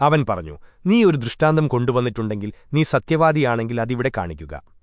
അവൻ പറഞ്ഞു നീ ഒരു ദൃഷ്ടാന്തം കൊണ്ടുവന്നിട്ടുണ്ടെങ്കിൽ നീ സത്യവാദിയാണെങ്കിൽ അതിവിടെ കാണിക്കുക.